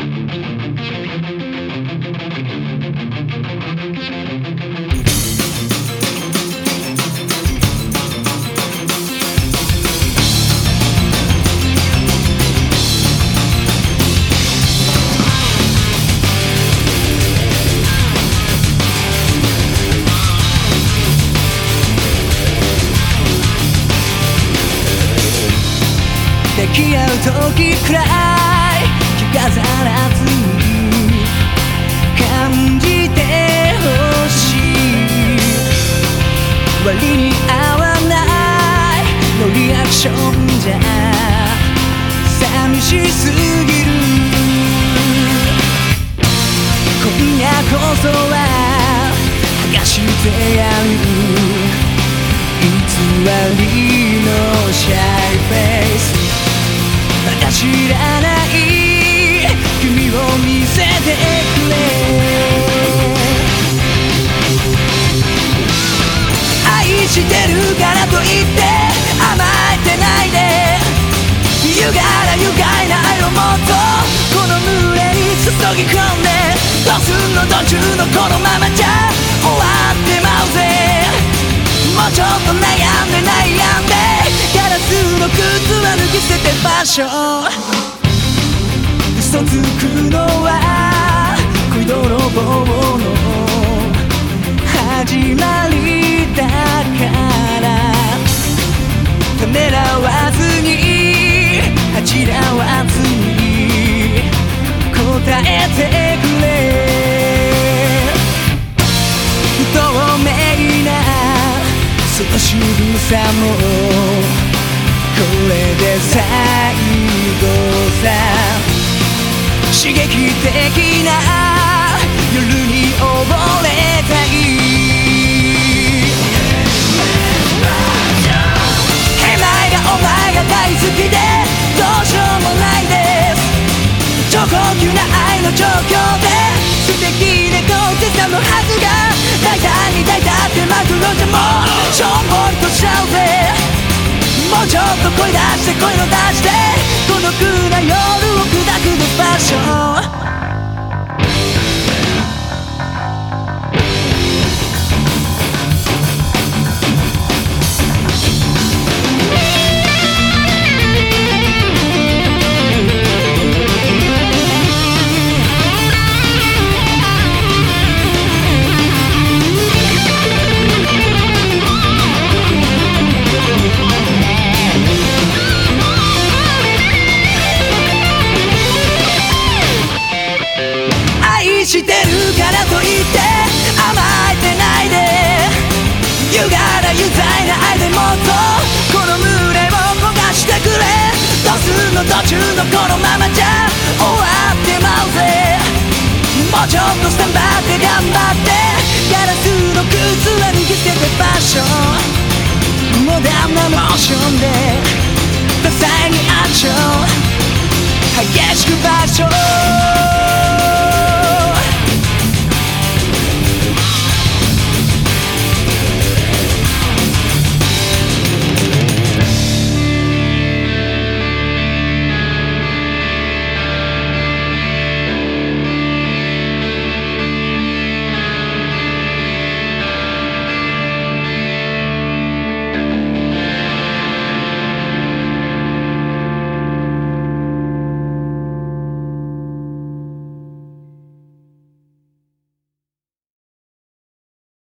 抱き合う時くらい気がざらずに感じてほしい割に合わないのリアクションじゃ寂しすぎる今夜こそは剥がしてやる偽りのシャイフェイスまだ知らない。してるからといって甘えてないで。ゆがら愉快な愛をもっとこの胸に注ぎ込んで。どうすんの途中のこのままじゃ終わってまうぜ。もうちょっと悩んで悩んで。ガラスの靴は脱ぎ捨ててファッション嘘つくのためらわずに恥じらわずに答えてくれ。不透明なその仕草もこれで最後さ。刺激的な京で素敵で高低差のはずが大胆に大胆ってマグロでもうしょんぼりとしちゃうぜ。もうちょっと声出いな愛でもっとこの群れを焦がしてくれ。どうすんの途中のこのままじゃ終わってまうぜ。もうちょっとスタンバって頑張って。ガラスの靴は脱ぎ捨ててファッションモダンなモーションで。